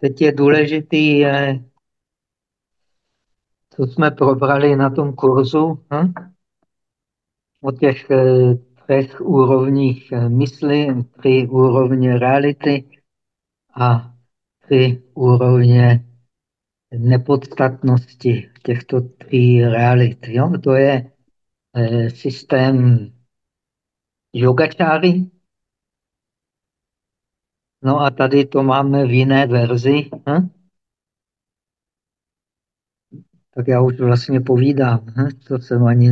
Teď je důležitý, co jsme probrali na tom kurzu, hm? o těch eh, třech úrovních eh, mysli, tři úrovně reality a tři úrovně nepodstatnosti těchto tří realit. Jo? To je eh, systém yogačáry. No a tady to máme v jiné verzi. Hm? Tak já už vlastně povídám, hm? to jsem ani...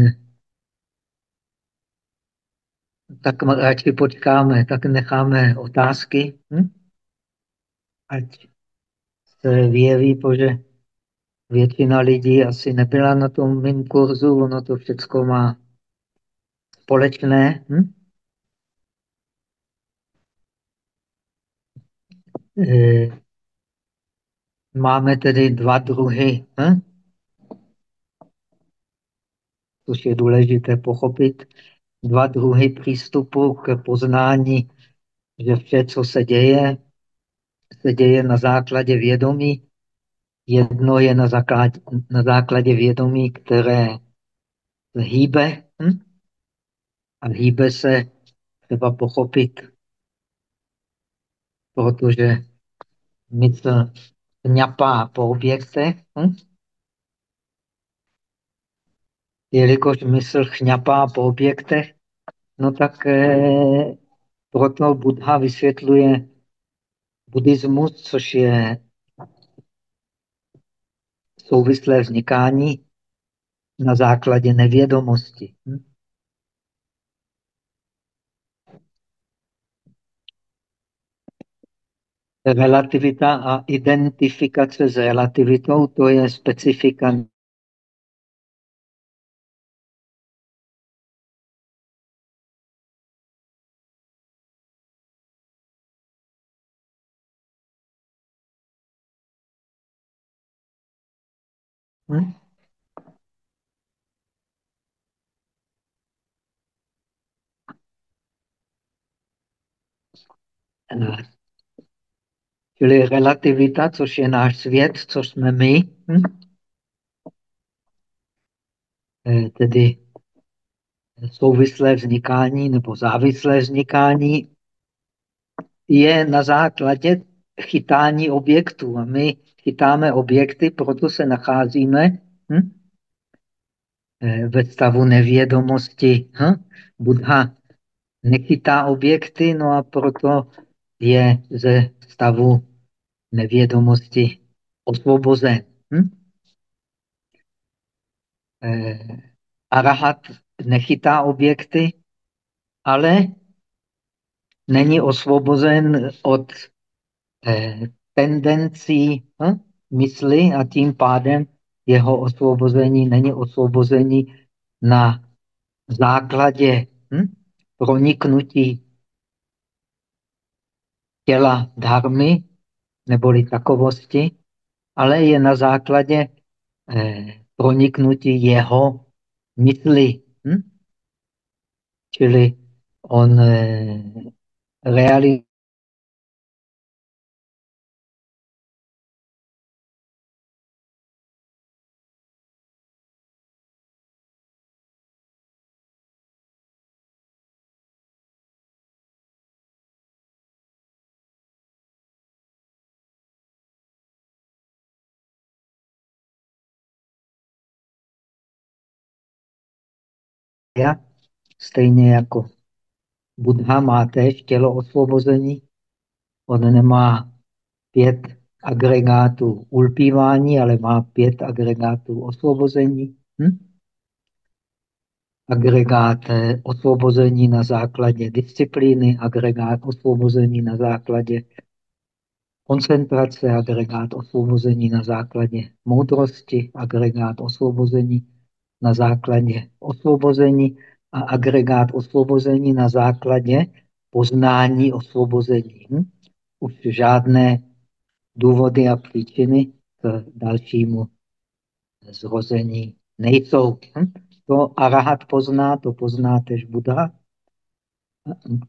Tak radši počkáme, tak necháme otázky. Hm? Ať se vyjeví, protože většina lidí asi nebyla na tom mým kurzu, ono to všechno má společné. Hm? Máme tedy dva druhy, hm? což je důležité pochopit, dva druhy přístupu k poznání, že vše, co se děje, se děje na základě vědomí. Jedno je na základě, na základě vědomí, které hýbe. Hm? A hýbe se třeba pochopit, protože mysl ňapá po objektech. Hm? Jelikož mysl chňapá po objektech, no tak eh, proto Buddha vysvětluje buddhismus, což je souvislé vznikání na základě nevědomosti. Hm? Relativita a identifikace s relativitou, to je specifika Hm? Čili relativita, což je náš svět, což jsme my, hm? Eh, tedy souvislé vznikání nebo závislé vznikání, je na základě chytání objektů. A my chytáme objekty, proto se nacházíme hm? Eh, ve stavu nevědomosti. Hm? Buddha nechytá objekty, no a proto je ze stavu nevědomosti osvobozen. Hm? Eh, arahat nechytá objekty, ale není osvobozen od eh, tendencí hm? mysli a tím pádem jeho osvobození není osvobození na základě hm? proniknutí těla dharmy, neboli takovosti, ale je na základě eh, proniknutí jeho mysli. Hm? Čili on eh, realizuje stejně jako Buddha má též tělo osvobození. On nemá pět agregátů ulpívání, ale má pět agregátů osvobození. Hm? Agregát eh, osvobození na základě disciplíny, agregát osvobození na základě koncentrace, agregát osvobození na základě moudrosti, agregát osvobození na základě osvobození a agregát osvobození na základě poznání osvobození. Hm? Už žádné důvody a příčiny k dalšímu zrození nejsou. Hm? To arahat pozná, to pozná tež Buddha.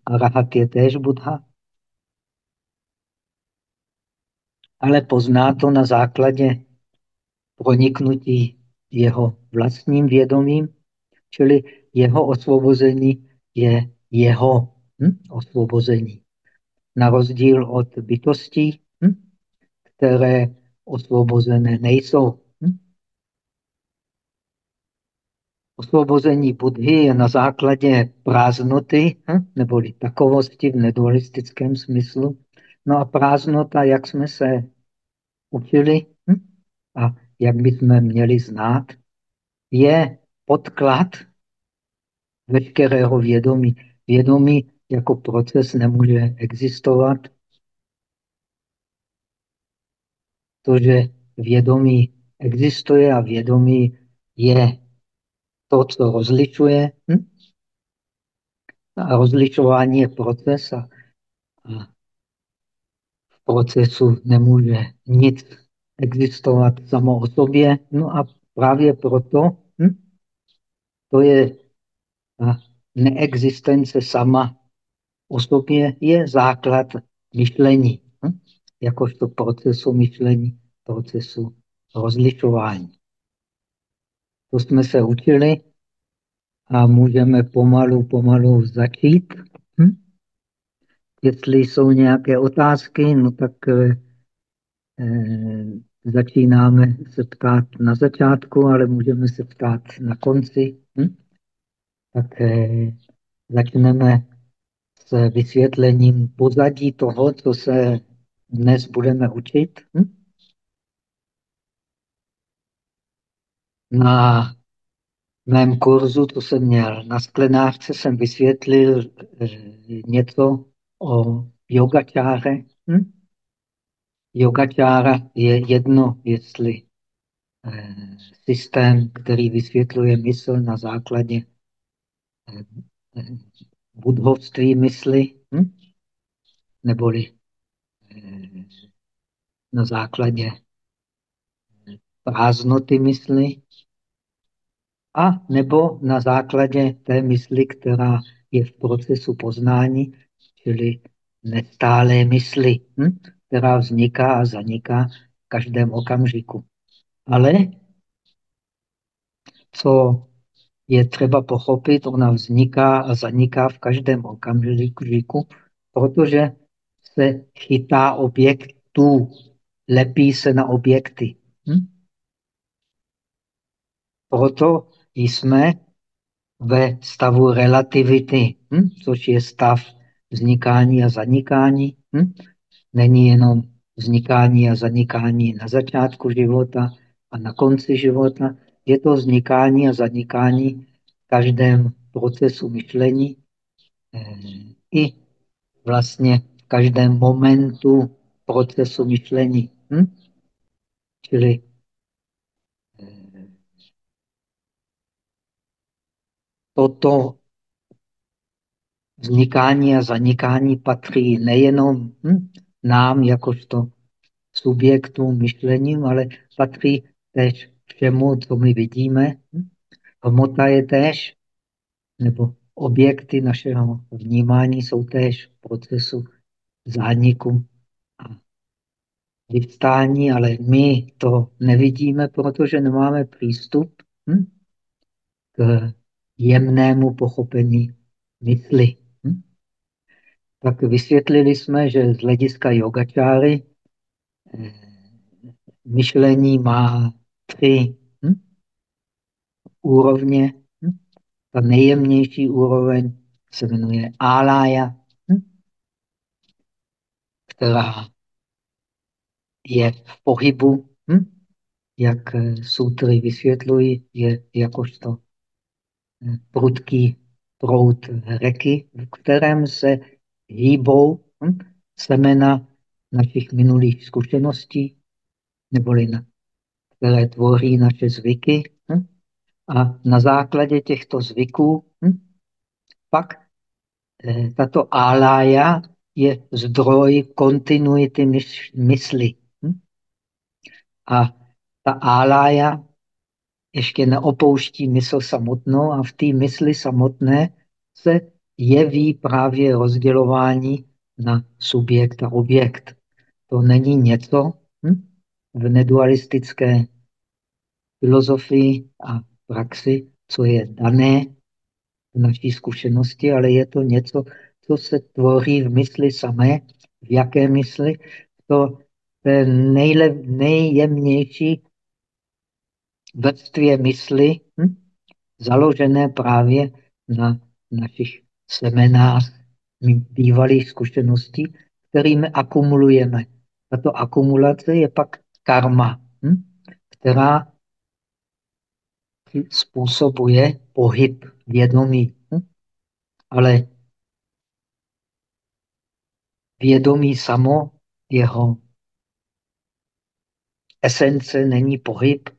Arahat je tež Buddha. ale pozná to na základě proniknutí jeho vlastním vědomím, čili jeho osvobození je jeho hm, osvobození. Na rozdíl od bytostí, hm, které osvobozené nejsou. Hm? Osvobození Budhy je na základě prázdnoty, hm? neboli takovosti v nedualistickém smyslu. No a prázdnota, jak jsme se učili hm? a jak bychom měli znát, je podklad veškerého vědomí. Vědomí jako proces nemůže existovat. To, že vědomí existuje a vědomí je to, co rozlišuje. Hm? A rozlišování je proces a, a v procesu nemůže nic existovat samo o sobě. No a právě proto hm? to je neexistence sama o sobě je základ myšlení, hm? jakožto procesu myšlení, procesu rozlišování. To jsme se učili a můžeme pomalu, pomalu začít. Hm? Jestli jsou nějaké otázky, no tak eh, začínáme se ptát na začátku, ale můžeme se ptát na konci. Hm? Tak eh, začneme s vysvětlením pozadí toho, co se dnes budeme učit. Hm? Na mém kurzu, co jsem měl na sklenářce, jsem vysvětlil eh, něco o yogačáře. Hm? Yogačára je jedno, jestli eh, systém, který vysvětluje mysl na základě eh, budhovství mysli, hm? neboli na základě prázdnoty mysli, a nebo na základě té mysli, která je v procesu poznání, čili nestálé mysli, hm? Která vzniká a zaniká v každém okamžiku. Ale co je třeba pochopit, ona vzniká a zaniká v každém okamžiku, protože se chytá objektů, lepí se na objekty. Hm? Proto jsme ve stavu relativity, hm? což je stav vznikání a zanikání. Hm? Není jenom vznikání a zanikání na začátku života a na konci života. Je to vznikání a zanikání v každém procesu myšlení eh, i vlastně v každém momentu procesu myšlení. Hm? Čili toto vznikání a zanikání patří nejenom hm, nám, jakožto subjektům myšlením, ale patří též všemu, co my vidíme. Hm? Hmota je též, nebo objekty našeho vnímání jsou též v procesu zániku a vyvstání, ale my to nevidíme, protože nemáme přístup hm, k jemnému pochopení mysli. Tak vysvětlili jsme, že z hlediska yogačáry eh, myšlení má tři hm? úrovně. Hm? Ta nejjemnější úroveň se jmenuje álája, hm? která je v pohybu, hm? jak eh, sutry vysvětlují, je jakožto prudký proud řeky, v kterém se hýbou hm, semena našich minulých zkušeností, neboli na, které tvoří naše zvyky. Hm, a na základě těchto zvyků hm, pak eh, tato álája je zdroj kontinuity mysli. Hm? A ta álája ještě neopouští mysl samotnou a v té mysli samotné se jeví právě rozdělování na subjekt a objekt. To není něco, hm? v nedualistické filozofii a praxi, co je dané v naší zkušenosti, ale je to něco, co se tvoří v mysli samé. V jaké mysli? To nejle, nejjemnější vrstvě mysli, hm? založené právě na našich semenách bývalých zkušeností, kterými akumulujeme. Tato akumulace je pak karma, hm? která způsobuje pohyb vědomí. Hm? Ale vědomí samo, jeho esence není pohyb.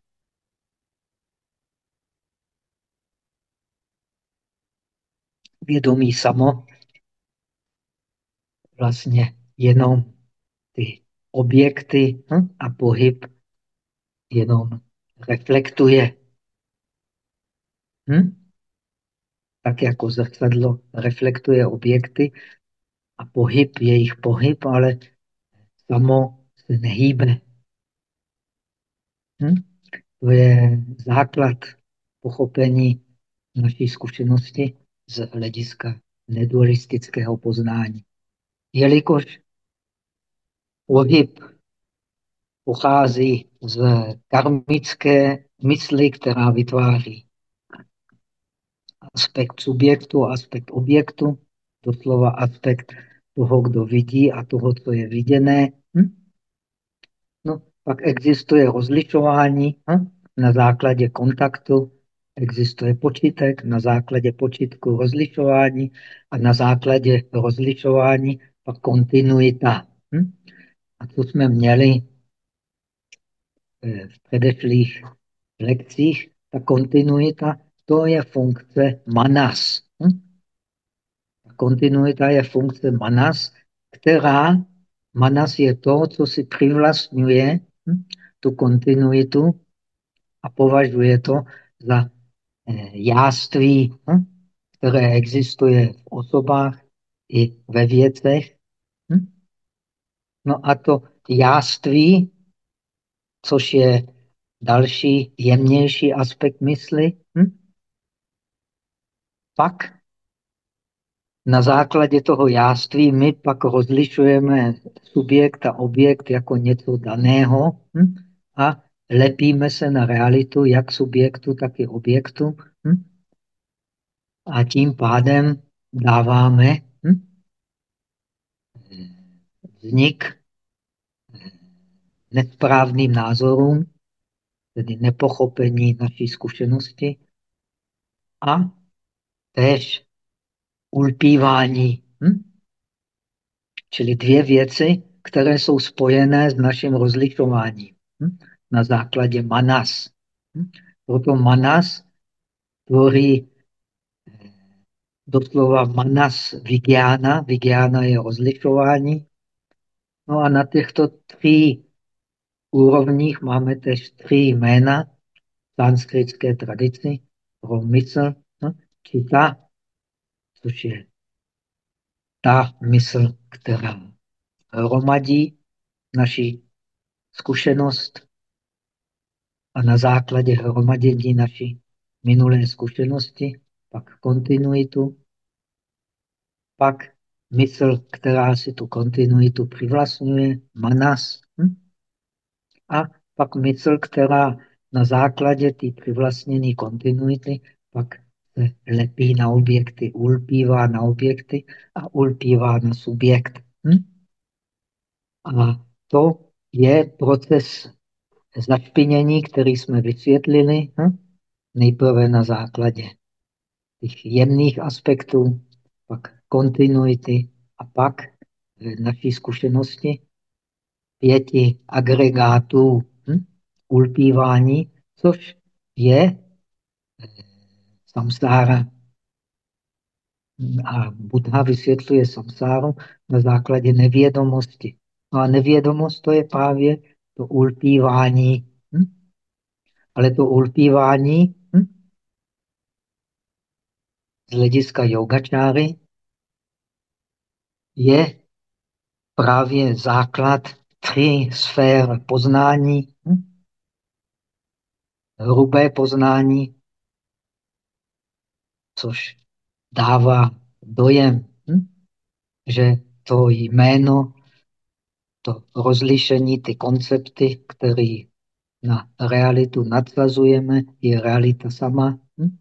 Vědomí samo vlastně jenom ty objekty hm? a pohyb jenom reflektuje. Hm? Tak jako zrcadlo reflektuje objekty a pohyb, jejich pohyb, ale samo se nehýbe. Hm? To je základ pochopení naší zkušenosti z hlediska nedualistického poznání. Jelikož pohyb pochází z karmické mysli, která vytváří aspekt subjektu aspekt objektu, doslova aspekt toho, kdo vidí a toho, co je viděné. Hm? No, pak existuje rozlišování hm? na základě kontaktu, existuje počítek, na základě počítku rozlišování a na základě rozlišování pak kontinuita. Hm? A co jsme měli eh, v předešlých lekcích, ta kontinuita, to je funkce manas. Hm? Kontinuita je funkce manas, která, manas je to, co si přivlastňuje hm? tu kontinuitu a považuje to za jáství, hm? které existuje v osobách i ve věcech. Hm? No a to jáství, což je další jemnější aspekt mysli, hm? pak na základě toho jáství my pak rozlišujeme subjekt a objekt jako něco daného a lepíme se na realitu jak subjektu, tak i objektu. Hm? A tím pádem dáváme hm? vznik nesprávným názorům, tedy nepochopení naší zkušenosti a též ulpívání. Hm? Čili dvě věci, které jsou spojené s naším rozlišováním hm? Na základě manas. Hm? Proto manas tvoří eh, doslova manas vigiana. Vigiana je rozlišování. No a na těchto tří úrovních máme tež tři jména v sanskritské tradici pro mysl, no, čita, což je ta mysl, která hromadí naši zkušenost a na základě hromadění naší minulé zkušenosti, pak kontinuitu, pak mysl, která si tu kontinuitu přivlastňuje, manas, hm? a pak mysl, která na základě té přivlastněné kontinuity pak se lepí na objekty, ulpívá na objekty a ulpívá na subjekt. Hm? A to je proces zašpinění, který jsme vysvětlili hm? nejprve na základě těch jemných aspektů, pak kontinuity a pak naší zkušenosti pěti agregátů hm? ulpívání, což je samsára. A Buddha vysvětluje samsáru na základě nevědomosti. No a nevědomost to je právě to ulpívání. Hm? Ale to ulpívání hm? z hlediska yogačáry je právě základ tři sféry poznání, hm? hrubé poznání, což dává dojem, hm? že to jméno, to rozlišení, ty koncepty, které na realitu nadsazujeme, je realita sama. Hm?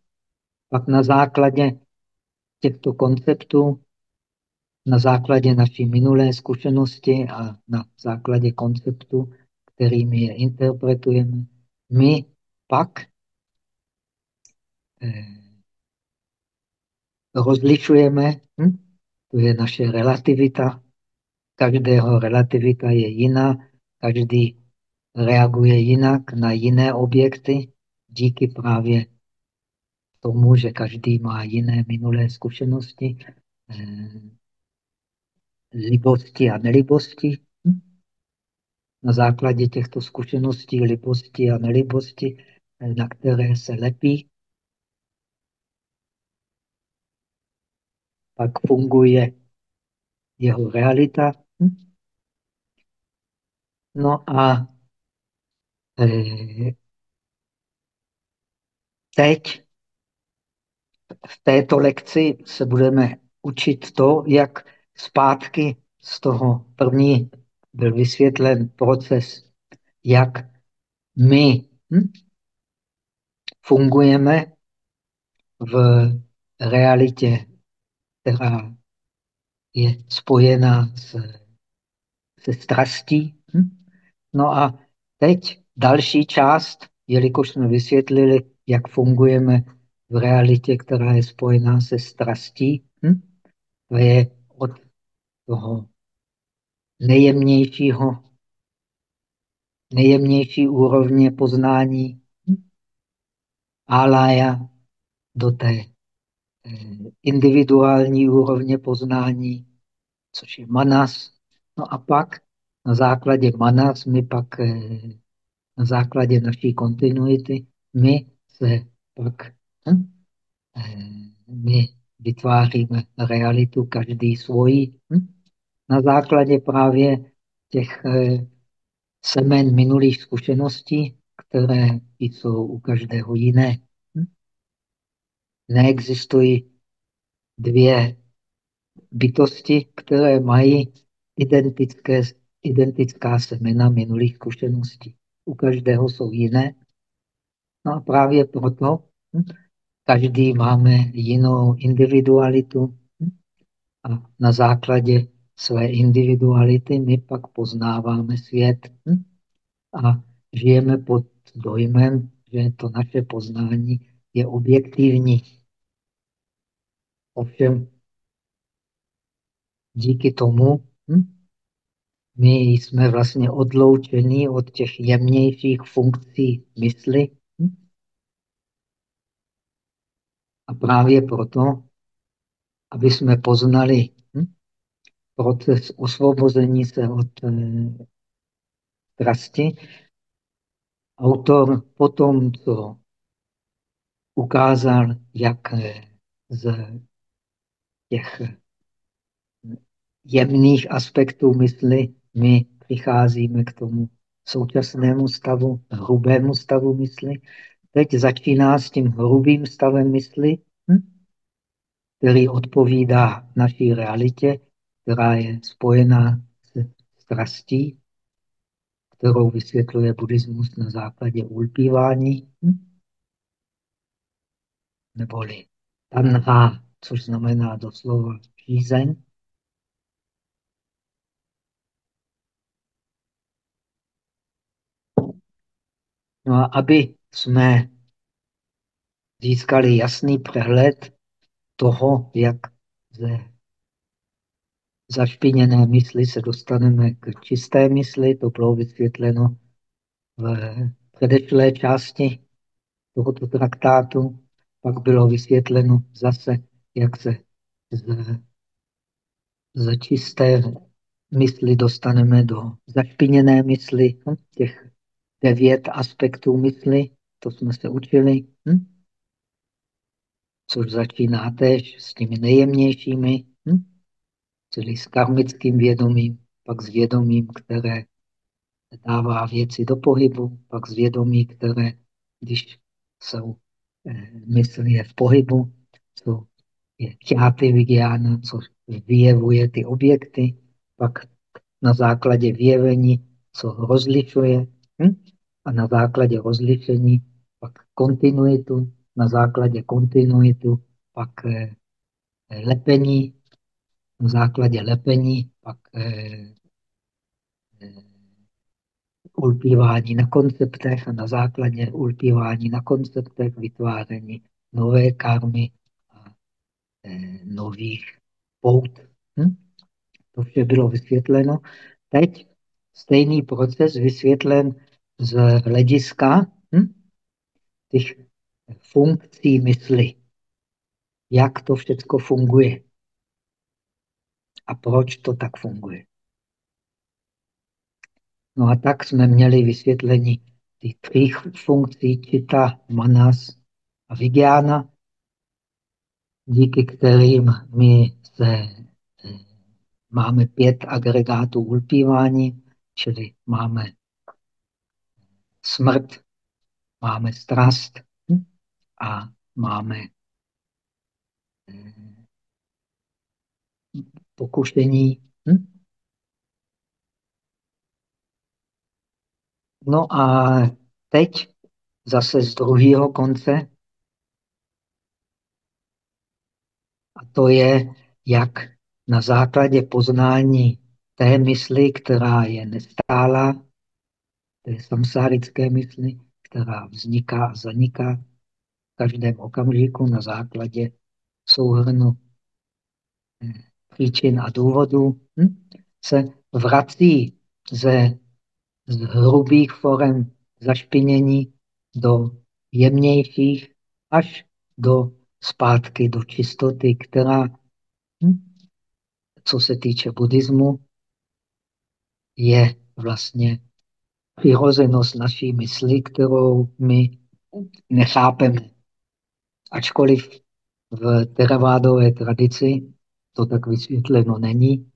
Pak na základě těchto konceptů, na základě naší minulé zkušenosti a na základě konceptu, kterými je interpretujeme, my pak eh, rozlišujeme, hm? to je naše relativita, každého relativita je jiná, každý reaguje jinak na jiné objekty díky právě tomu, že každý má jiné minulé zkušenosti, eh, libosti a nelibosti. Na základě těchto zkušeností, libosti a nelibosti, eh, na které se lepí, pak funguje jeho realita. No a eh, teď v této lekci se budeme učit to, jak zpátky z toho první byl vysvětlen proces, jak my hm, fungujeme v realitě, která je spojená s, se strastí. Hm? No a teď další část, jelikož jsme vysvětlili, jak fungujeme v realitě, která je spojená se strastí. Hm? To je od toho nejjemnějšího, nejjemnější úrovně poznání hm? alaya do té individuální úrovně poznání, což je manas. No a pak na základě manas, my pak eh, na základě naší kontinuity, my se pak hm? Eh, my vytváříme realitu každý svoji hm? na základě právě těch eh, semen minulých zkušeností, které jsou u každého jiné. Hm? Neexistují dvě bytosti, které mají identické, identická semena minulých zkušeností. U každého jsou jiné. No a právě proto hm? Každý máme jinou individualitu a na základě své individuality my pak poznáváme svět a žijeme pod dojmem, že to naše poznání je objektivní. Ovšem díky tomu my jsme vlastně odloučeni od těch jemnějších funkcí mysli. A právě proto, aby jsme poznali hm, proces osvobození se od eh, strasti, autor potom, co ukázal, jak eh, z těch jemných aspektů mysli my přicházíme k tomu současnému stavu, hrubému stavu mysli, Teď začíná s tím hrubým stavem mysli, hm? který odpovídá naší realitě, která je spojená s strastí, kterou vysvětluje buddhismus na základě ulpívání, hm? neboli tanha, což znamená doslova žízeň. No a aby jsme získali jasný přehled toho, jak ze zašpiněné mysli se dostaneme k čisté mysli. To bylo vysvětleno v předešlé části tohoto traktátu. Pak bylo vysvětleno zase, jak se z, z čisté mysli dostaneme do zašpiněné mysli, těch devět aspektů mysli, to jsme se učili, hm? což začíná tež s těmi nejjemnějšími, hm? čili s karmickým vědomím, pak s vědomím, které dává věci do pohybu, pak zvědomí, které, když jsou eh, mysl je v pohybu, co je chjáty vigiána, co vyjevuje ty objekty, pak na základě vyjevení, co rozlišuje, hm? A na základě rozlišení pak kontinuitu, na základě kontinuitu pak eh, lepení, na základě lepení pak eh, eh, ulpívání na konceptech a na základě ulpívání na konceptech vytváření nové karmy a nových pout. Hm? To vše bylo vysvětleno. Teď stejný proces vysvětlen z hlediska hm? těch funkcí mysli. Jak to všechno funguje a proč to tak funguje. No a tak jsme měli vysvětlení těch tří funkcí čita, manas a vigiana, díky kterým my se, eh, máme pět agregátů ulpívání, čili máme smrt, máme strast hm, a máme eh, pokušení. Hm? No a teď zase z druhého konce. A to je, jak na základě poznání té mysli, která je nestálá, té samsárické mysli, která vzniká a zaniká v každém okamžiku na základě souhrnu eh, příčin a důvodů, hm? se vrací ze z hrubých forem zašpinění do jemnějších až do zpátky do čistoty, která, hm, co se týče buddhismu, je vlastně přirozenost naší mysli, kterou my nechápeme. Ačkoliv v teravádové tradici to tak vysvětleno není,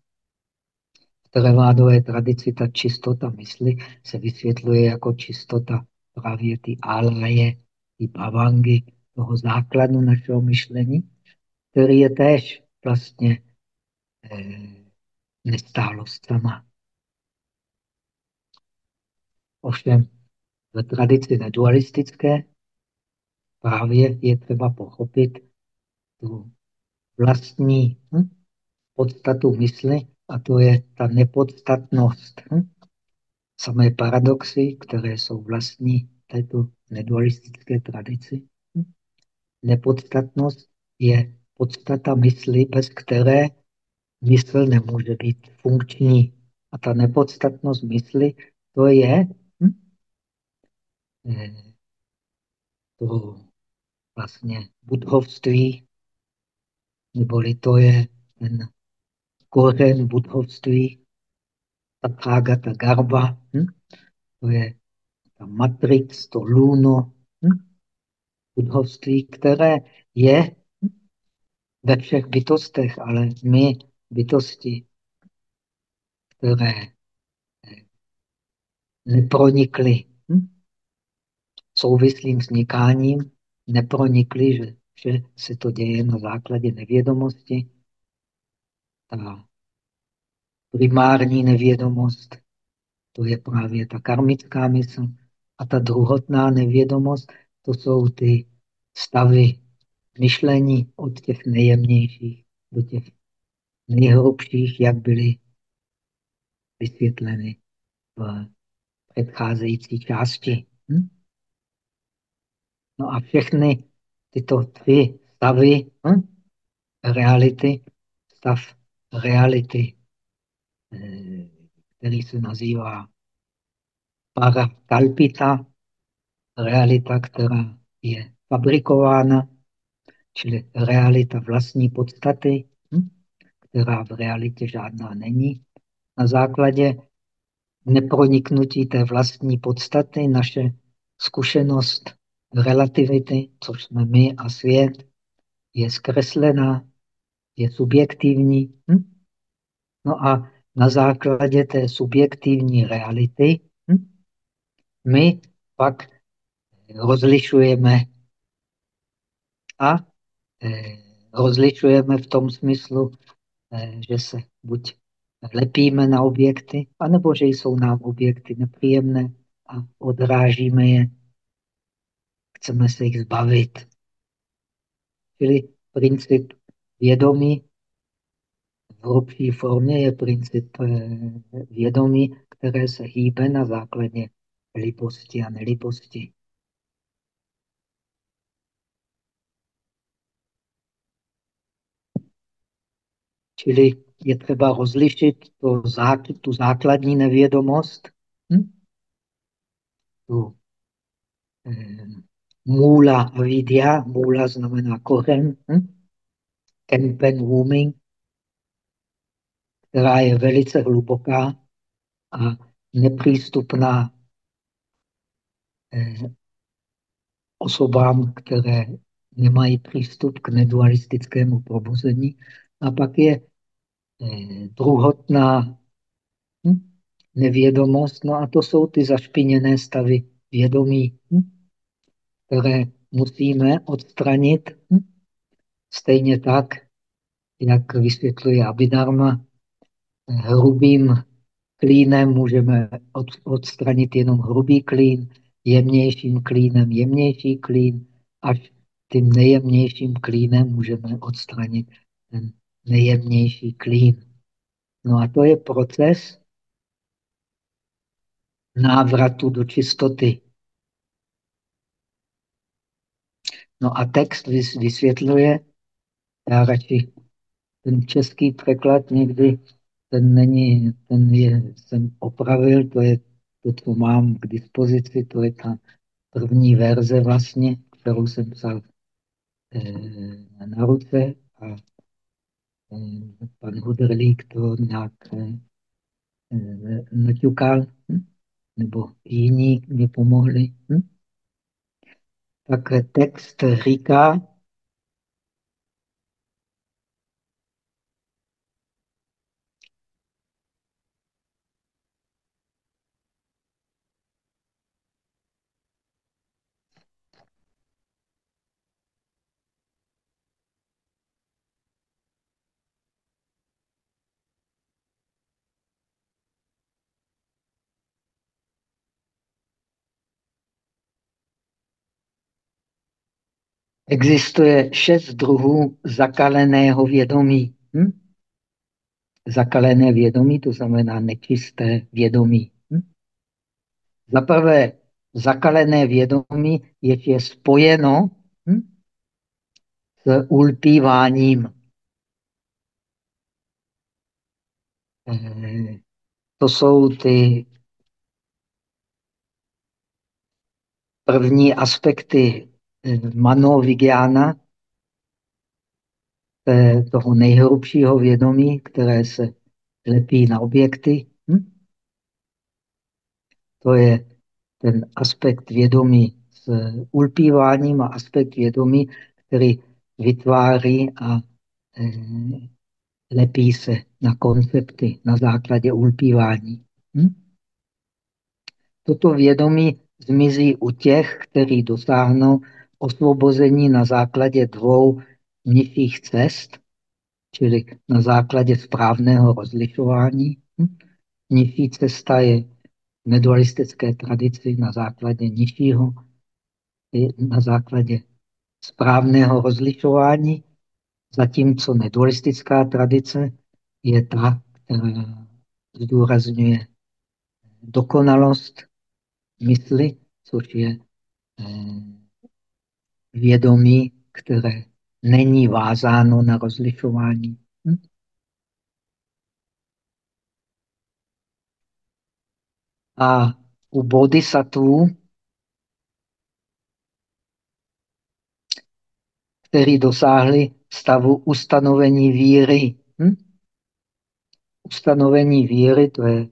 terevádové tradici ta čistota mysli se vysvětluje jako čistota právě ty álaje, ty bavangy, toho základu našeho myšlení, který je též vlastně eh, nestálost sama. Ovšem v tradici nedualistické právě je třeba pochopit tu vlastní hm, podstatu mysli a to je ta nepodstatnost. Hm? Samé paradoxy, které jsou vlastní této nedualistické tradici. Hm? Nepodstatnost je podstata mysli, bez které mysl nemůže být funkční. A ta nepodstatnost mysli, to je Eh, to vlastně budhovství, neboli to je ten kořen budhovství, Tathagata Garba, hm? to je ta matrix, to luno hm? budhovství, které je hm? ve všech bytostech, ale my bytosti, které eh, nepronikly? Souvislým vznikáním, nepronikly, že vše se to děje na základě nevědomosti, ta primární nevědomost, to je právě ta karmická mysl. A ta druhotná nevědomost, to jsou ty stavy myšlení od těch nejjemnějších do těch nejhrubších, jak byly vysvětleny v předcházející části. Hm? No a všechny tyto tři stavy hm? reality, stav reality, eh, který se nazývá parakalpita, realita, která je fabrikována, čili realita vlastní podstaty, hm, která v realitě žádná není. Na základě neproniknutí té vlastní podstaty naše zkušenost relativity, což jsme my a svět, je zkreslená, je subjektivní. Hm? No a na základě té subjektivní reality hm, my pak rozlišujeme a eh, rozlišujeme v tom smyslu, eh, že se buď lepíme na objekty, anebo že jsou nám objekty nepříjemné a odrážíme je. Chceme se jich zbavit. Čili princip vědomí v hrubší formě je princip eh, vědomí, které se hýbe na základě libosti a nelibosti. Čili je třeba rozlišit to tu základní nevědomost, hm? tu eh, můla avidya, můla znamená kořen, hm? kempen wuming, která je velice hluboká a nepřístupná eh, osobám, které nemají přístup k nedualistickému probuzení. A pak je eh, druhotná hm, nevědomost, no a to jsou ty zašpiněné stavy vědomí, hm, které musíme odstranit stejně tak, jak vysvětluje Abhidharma, hrubým klínem můžeme odstranit jenom hrubý klín, jemnějším klínem jemnější klín, až tím nejjemnějším klínem můžeme odstranit ten nejjemnější klín. No a to je proces návratu do čistoty. No a text vysvětluje, já radši ten český překlad někdy ten není, ten je, jsem opravil, to je to, co mám k dispozici, to je ta první verze vlastně, kterou jsem psal eh, na ruce a eh, pan Hudrlík to nějak eh, naťukal, hm? nebo jiní mi pomohli. Hm? Tak text říká, Existuje šest druhů zakaleného vědomí. Hm? Zakalené vědomí, to znamená nečisté vědomí. Hm? Za prvé, zakalené vědomí je, je spojeno hm? s ulpíváním. Eh, to jsou ty první aspekty manovigiana, toho nejhrubšího vědomí, které se lepí na objekty. Hm? To je ten aspekt vědomí s ulpíváním a aspekt vědomí, který vytváří a e, lepí se na koncepty na základě ulpívání. Hm? Toto vědomí zmizí u těch, kteří dosáhnou osvobození na základě dvou nižších cest, čili na základě správného rozlišování. Hm? Nižší cesta je v nedualistické tradici na základě nižšího, na základě správného rozlišování, zatímco nedualistická tradice je ta, která zdůrazňuje dokonalost mysli, což je eh, vědomí, které není vázáno na rozlišování. Hm? A u bodhisattvů, který dosáhli stavu ustanovení víry. Hm? Ustanovení víry, to je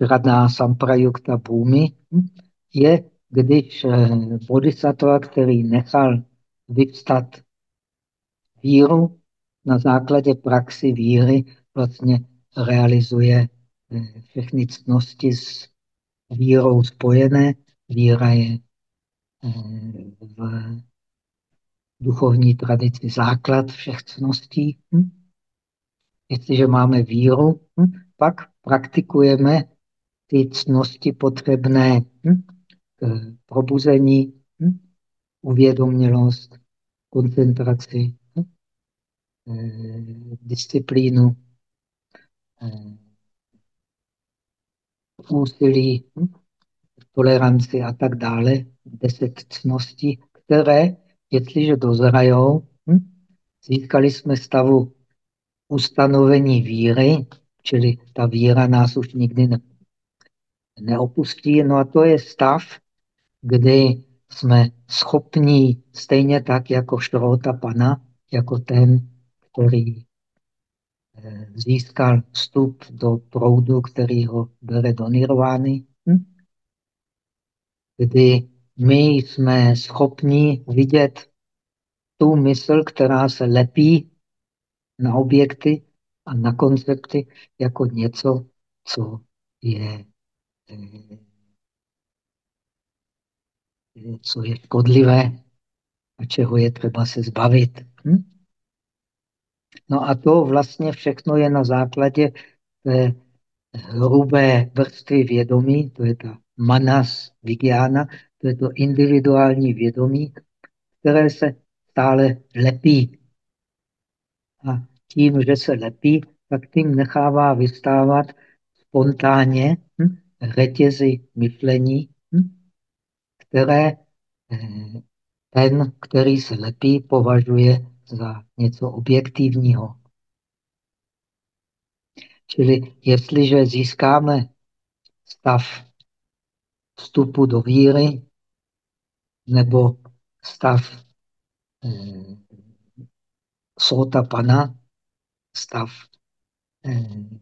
Radná Samprayukta Bhumi, hm? je když eh, bodhisattva, který nechal vyvstat víru, na základě praxi víry vlastně realizuje eh, všechny ctnosti s vírou spojené, víra je v duchovní tradici základ všech cností. Hm? Jestliže máme víru, hm? pak praktikujeme ty cnosti potřebné hm? K probuzení, hm? uvědomělost, koncentraci, hm? e, disciplínu, e, úsilí, hm? toleranci a tak dále, deset cností, které, jestliže dozrajou, získali jsme stavu ustanovení víry, čili ta víra nás už nikdy ne, neopustí. No a to je stav, kdy jsme schopní, stejně tak jako Štrota Pana, jako ten, který eh, získal vstup do proudu, který ho bere do nirvány, hm? kdy my jsme schopni vidět tu mysl, která se lepí na objekty a na koncepty jako něco, co je, eh, co je škodlivé a čeho je třeba se zbavit. Hm? No a to vlastně všechno je na základě té hrubé vrstvy vědomí, to je ta manas vigiana, to je to individuální vědomí, které se stále lepí. A tím, že se lepí, tak tím nechává vystávat spontánně hm, řetězy myšlení, které eh, ten, který se lepí, považuje za něco objektivního. Čili jestliže získáme stav vstupu do víry nebo stav eh, sota pana, stav eh,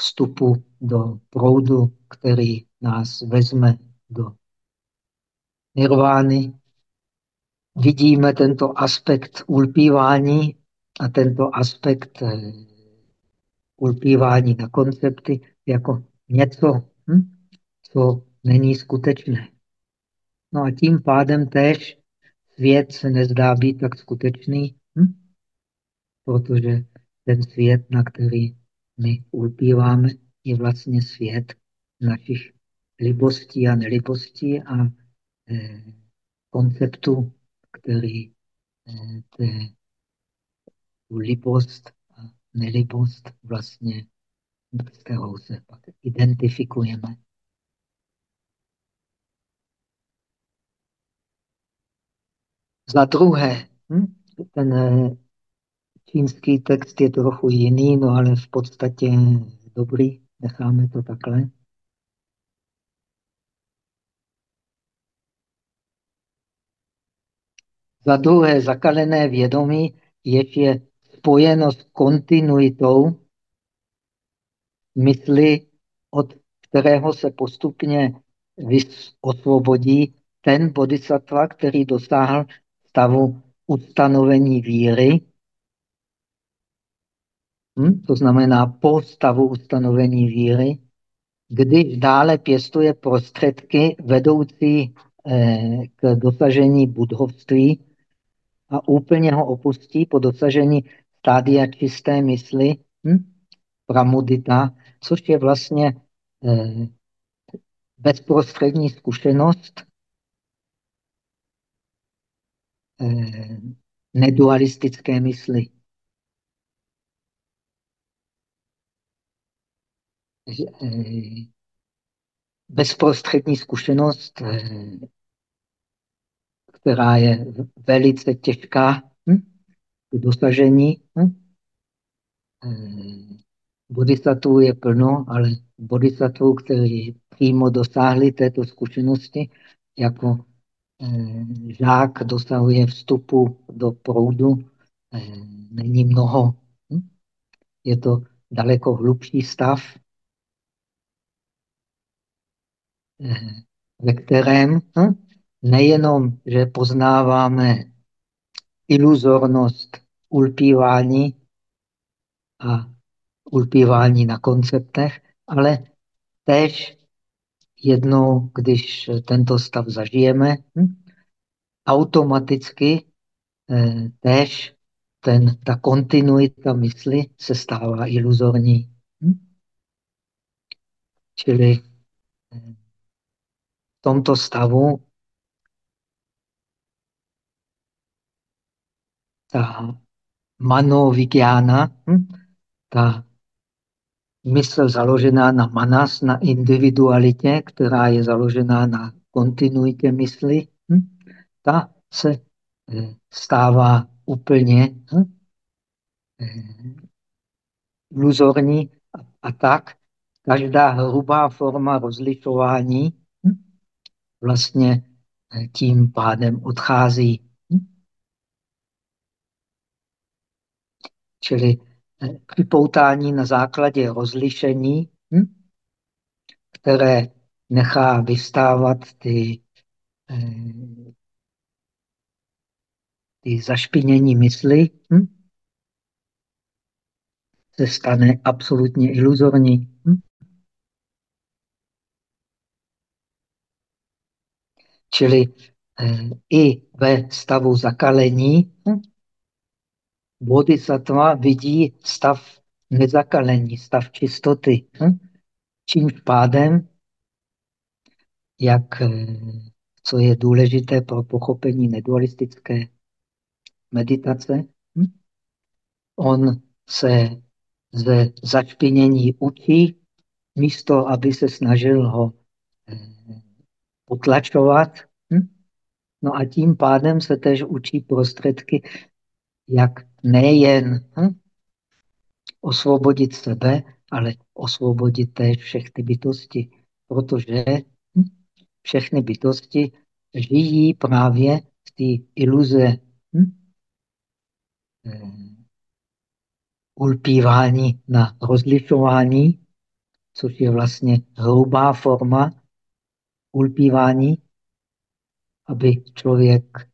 vstupu do proudu, který nás vezme do nirvány. Vidíme tento aspekt ulpívání a tento aspekt eh, ulpívání na koncepty jako něco, hm, co není skutečné. No a tím pádem též svět se nezdá být tak skutečný, hm? protože ten svět, na který my ulpíváme, je vlastně svět našich libostí a nelibostí a konceptu, který eh, té, libost a nelibost vlastně s kterou se pak identifikujeme. Za druhé, hm? ten eh, čínský text je trochu jiný, no ale v podstatě dobrý, necháme to takhle. Za druhé, zakalené vědomí, jež je spojeno s kontinuitou mysli, od kterého se postupně osvobodí ten bodhisattva, který dosáhl stavu ustanovení víry, hm? to znamená po stavu ustanovení víry, když dále pěstuje prostředky vedoucí eh, k dosažení budhovství a úplně ho opustí po dosažení stádia čisté mysli, hm? pramudita, což je vlastně eh, bezprostřední zkušenost eh, nedualistické mysli. Eh, bezprostřední zkušenost, eh, která je velice těžká hm, k dosažení. Hm? Eh, bodhisattvů je plno, ale bodhisattvů, kteří přímo dosáhli této zkušenosti, jako žák dosahuje vstupu do proudu, není mnoho. Hm? Je to daleko hlubší stav, ve kterém hm, nejenom, že poznáváme iluzornost ulpívání a ulpívání na konceptech, ale tež jednou, když tento stav zažijeme, hm, automaticky eh, ten, ta kontinuita mysli se stává iluzorní. Hm? Čili eh, v tomto stavu ta manovigiana, hm? ta mysl založená na manas, na individualitě, která je založená na kontinuitě mysli, hm? ta se eh, stává úplně hm? Eh, iluzorní a, tak každá hrubá forma rozlišování hm? vlastně eh, tím pádem odchází. Čili připoutání na základě rozlišení, hm? které nechá vystávat ty, eh, ty zašpinění mysli, hm? se stane absolutně iluzorní. Hm? Čili eh, i ve stavu zakalení? Bodhisattva vidí stav nezakalení, stav čistoty. Hm? Čímž pádem, jak, eh, co je důležité pro pochopení nedualistické meditace, hm? on se ze začpinění učí, místo aby se snažil ho eh, potlačovat. Hm? No a tím pádem se tež učí prostředky, jak nejen hm, osvobodit sebe, ale osvobodit též všech ty bytosti. Protože hm, všechny bytosti žijí právě v té iluze hm, eh, ulpívání na rozlišování, což je vlastně hrubá forma ulpívání, aby člověk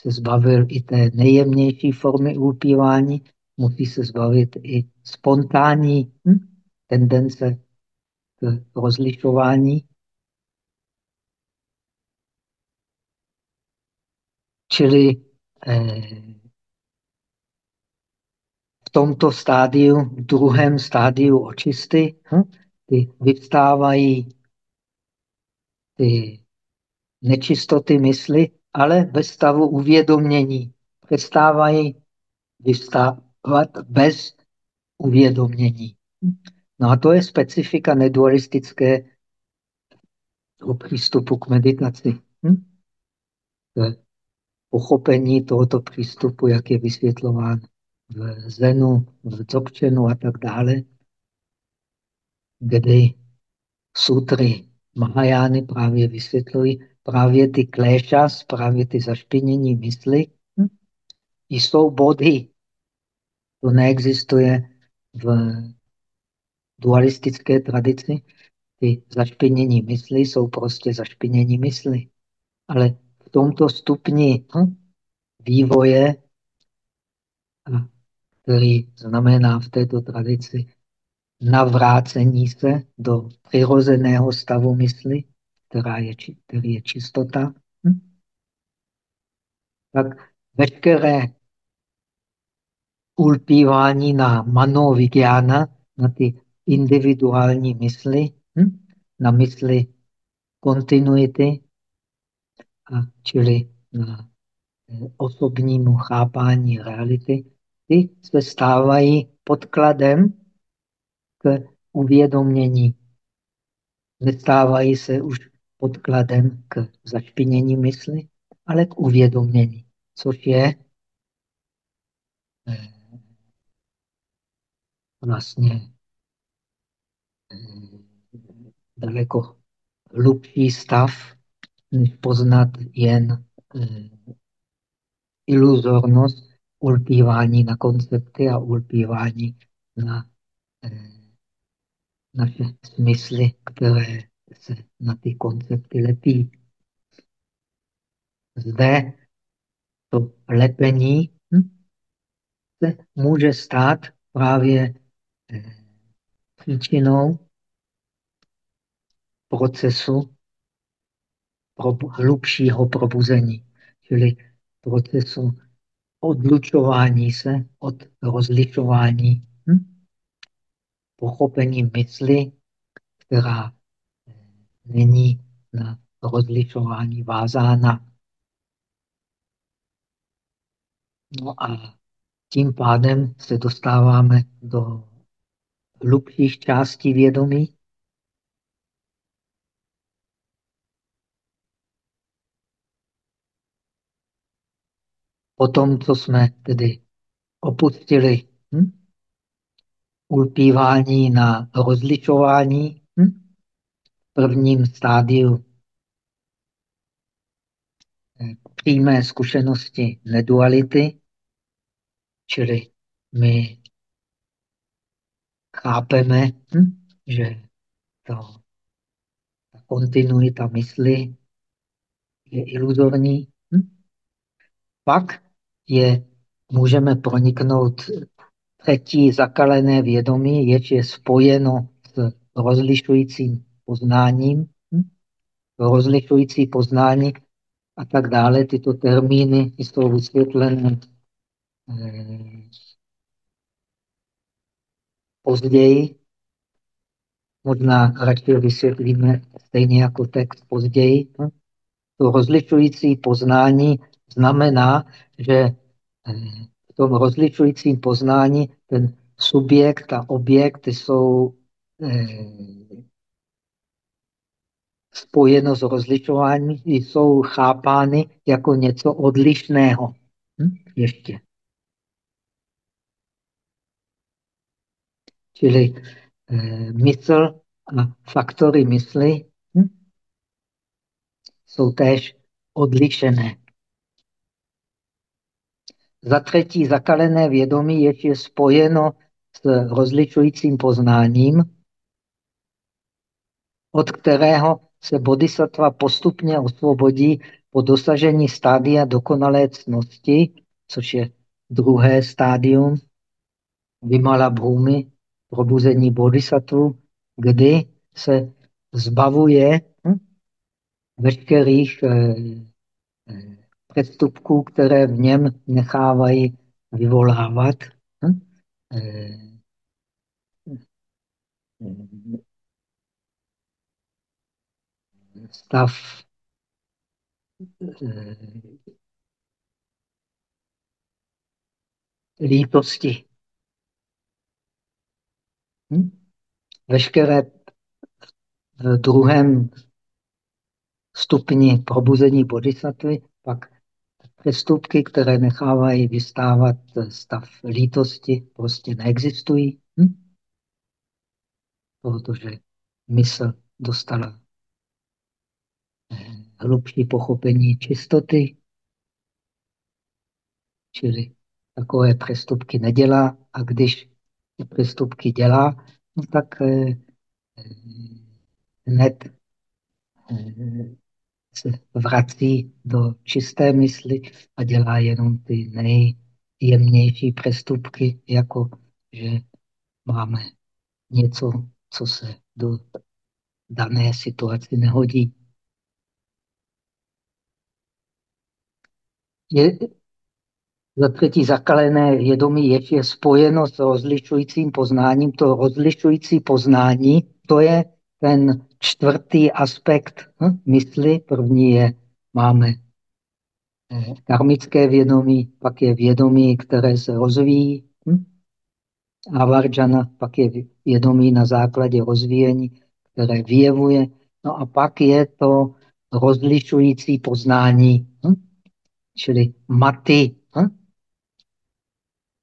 se zbavil i té nejjemnější formy ulpívání, musí se zbavit i spontánní hm, tendence k rozlišování. Čili eh, v tomto stádiu, v druhém stádiu očisty, hm, ty vyvstávají ty nečistoty mysli, ale ve stavu uvědomění. Přestávají vystávat bez uvědomění. No a to je specifika nedualistické přístupu k meditaci. Hm? Pochopení tohoto přístupu, jak je vysvětlován v Zenu, v Dzogčenu a tak dále, kdy sutry Mahajány právě vysvětlují právě ty kléšas, právě ty zašpinění mysli, hm? jsou body. To neexistuje v dualistické tradici. Ty zašpinění mysli jsou prostě zašpinění mysli. Ale v tomto stupni hm, vývoje, který znamená v této tradici navrácení se do přirozeného stavu mysli, která je, který je čistota, hm? tak veškeré ulpívání na manovigiana, na ty individuální mysli, hm? na mysli kontinuity, a čili na eh, osobnímu chápání reality, ty se stávají podkladem k uvědomění. Nestávají se už podkladem k zašpinění mysli, ale k uvědomění, což je eh, vlastně eh, daleko hlubší stav, než poznat jen eh, iluzornost ulpívání na koncepty a ulpívání na naše smysly, které se na ty koncepty lepí. Zde to lepení hm, se může stát právě eh, příčinou procesu hlubšího probuzení, čili procesu odlučování se od rozlišování, hm? pochopení mysli, která není na rozlišování vázána. No a tím pádem se dostáváme do hlubších částí vědomí. Po tom, co jsme tedy opustili hm? ulpívání na rozličování v prvním stádiu eh, přímé zkušenosti neduality, čili my chápeme, hm? že to, ta kontinuita mysli je iluzorní. Hm? Pak je, můžeme proniknout třetí zakalené vědomí, jež je spojeno s rozlišujícím poznáním. Hm? Rozlišující poznání a tak dále. Tyto termíny jsou vysvětlené eh, později. Možná radši vysvětlíme stejně jako text později. Hm? To rozlišující poznání znamená, že eh, v tom rozlišujícím poznání ten subjekt a objekt jsou eh, spojeno s rozlišováním, jsou chápány jako něco odlišného. Hm? Ještě. Čili eh, mysl a faktory mysli hm? jsou též odlišené. Za třetí, zakalené vědomí jež je spojeno s rozličujícím poznáním, od kterého se bodhisattva postupně osvobodí po dosažení stádia dokonalé cnosti, což je druhé stádium Vimala Bhumi, probuzení bodhisattva, kdy se zbavuje hm, veškerých eh, eh, předstupků, které v něm nechávají vyvolávat hm, eh, stav lítosti. Hm? Veškeré v druhém stupni probuzení bodhisattvy pak přestupky, které nechávají vystávat stav lítosti, prostě neexistují. Hm? Protože mysl dostala eh, hlubší pochopení čistoty, čili takové přestupky nedělá a když ty přestupky dělá, no tak eh, eh, hned se vrací do čisté mysli a dělá jenom ty nejjemnější přestupky, jako že máme něco, co se do dané situaci nehodí. Je, za třetí zakalené vědomí je, je spojeno s rozlišujícím poznáním. To rozlišující poznání, to je ten čtvrtý aspekt hm, mysli. První je, máme eh, karmické vědomí, pak je vědomí, které se rozvíjí. Hm? Avarjana, pak je vědomí na základě rozvíjení, které vyjevuje. No a pak je to rozlišující poznání? Čili maty. Hm?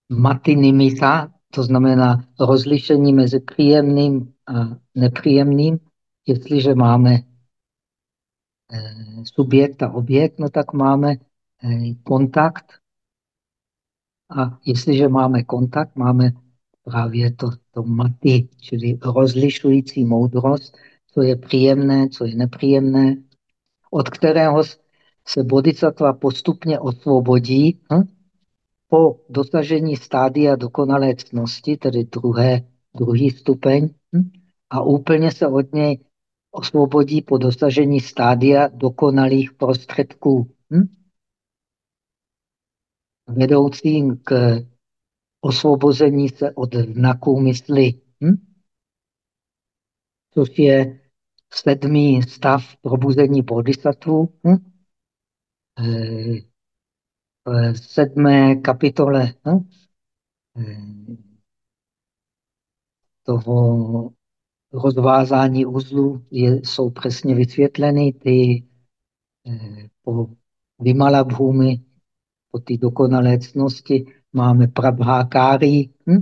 Maty nimita, to znamená rozlišení mezi příjemným a nepříjemným. Jestliže máme eh, subjekt a objekt, no tak máme eh, kontakt. A jestliže máme kontakt, máme právě to, to maty, čili rozlišující moudrost, co je příjemné, co je nepříjemné, od kterého se bodhisattva postupně osvobodí hm? po dosažení stádia dokonalé cnosti, tedy druhé, druhý stupeň, hm? a úplně se od něj osvobodí po dosažení stádia dokonalých prostředků. Hm? Vedoucím k osvobození se od znaků mysli. Hm? Což je sedmý stav probuzení bodhisattva. Hm? Eh, v sedmé kapitole hm? Eh, toho rozvázání uzlu je, jsou přesně vysvětleny. Ty eh, po Vimalabhumi, po té dokonalé cnosti, máme Prabhákári, hm?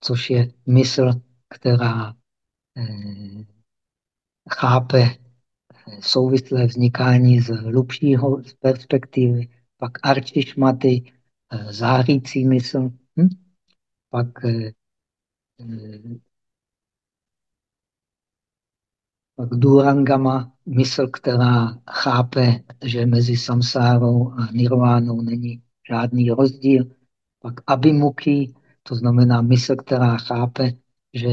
což je mysl, která eh, chápe eh, souvislé vznikání z hlubšího perspektivy, pak arčišmaty, eh, zářící mysl, hm? pak eh, eh Pak Durangama, mysl, která chápe, že mezi samsárou a nirvánou není žádný rozdíl. Pak Abimuki, to znamená mysl, která chápe, že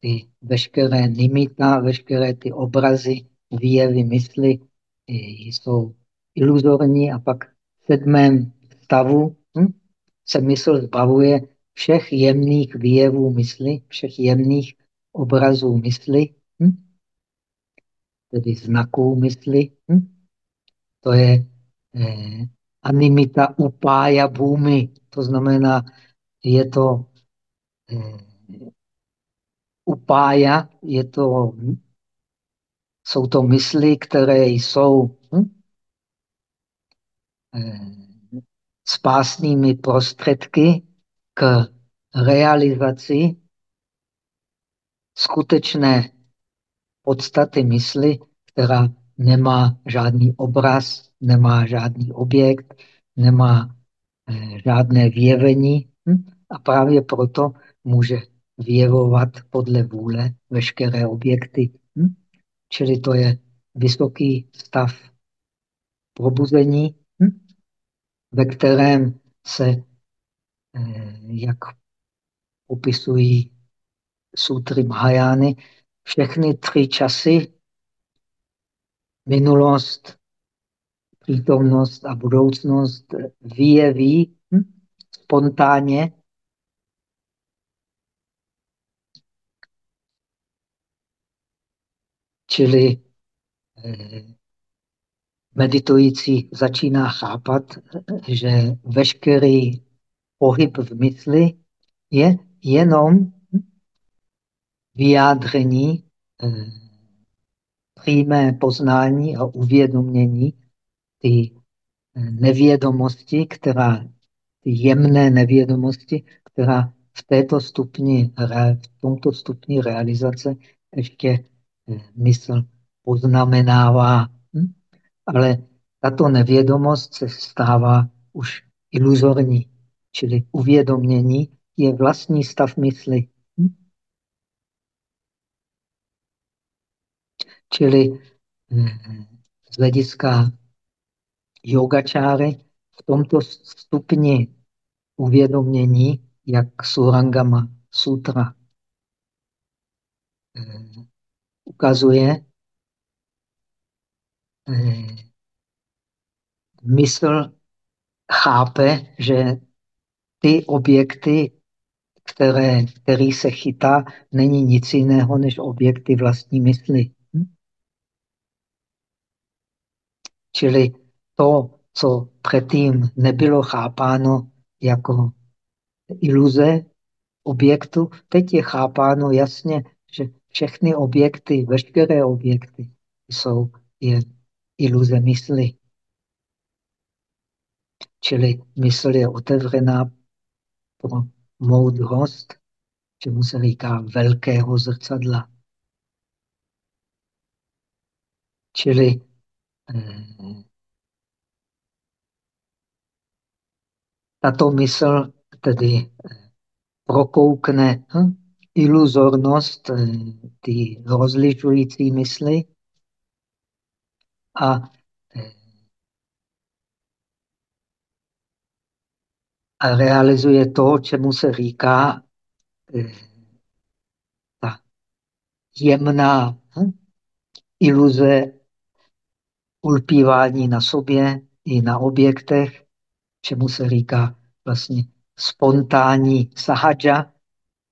ty veškeré nimita, veškeré ty obrazy, výjevy mysli jsou iluzorní a pak v sedmém stavu hm, se mysl zbavuje všech jemných výjevů mysli, všech jemných obrazů mysli. Hm? tedy znaků mysli. Hm? To je eh, animita upája bůmy. To znamená, je to eh, upája, je to? Jsou to mysli, které jsou hm? eh, spásnými prostředky k realizaci skutečné podstaty mysli, která nemá žádný obraz, nemá žádný objekt, nemá eh, žádné vyjevení hm? a právě proto může vyjevovat podle vůle veškeré objekty. Čili to je vysoký stav probuzení, hm? ve kterém se, eh, jak popisují sutry Mahajány, všechny tři časy, minulost, přítomnost a budoucnost vyjeví hm, spontánně Čili eh, meditující začíná chápat, že veškerý pohyb v mysli je jenom vyjádření eh, přímé poznání a uvědomění ty eh, nevědomosti, která, ty jemné nevědomosti, která v této stupni, v tomto stupni realizace ještě mysl poznamenává. Hm? Ale tato nevědomost se stává už iluzorní, čili uvědomění je vlastní stav mysli. Čili hm, z hlediska yogačáry v tomto stupni uvědomění, jak Surangama Sutra hm, ukazuje, hm, mysl chápe, že ty objekty, které, který se chytá, není nic jiného než objekty vlastní mysli. Čili to, co předtím nebylo chápáno jako iluze objektu, teď je chápáno jasně, všechny objekty, veškeré objekty jsou jen iluze mysli. Čili mysl je otevřená pro moudrost, čemu se říká velkého zrcadla. Čili Eh, tato mysl tedy eh, prokoukne hm, iluzornost eh, ty rozlišující mysli a a realizuje to, čemu se říká ta jemná hm, iluze ulpívání na sobě i na objektech, čemu se říká vlastně spontánní sahadža,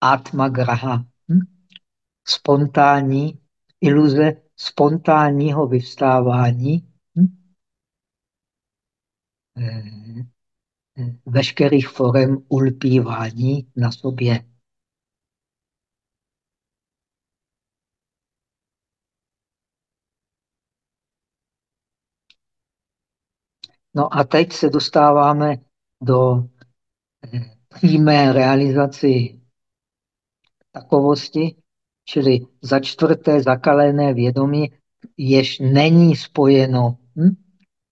atma graha. Hm? Spontánní iluze spontánního vyvstávání hm? Eh, eh, veškerých forem ulpívání na sobě. No a teď se dostáváme do eh, přímé realizaci takovosti, čili za čtvrté zakalené vědomí, jež není spojeno hm,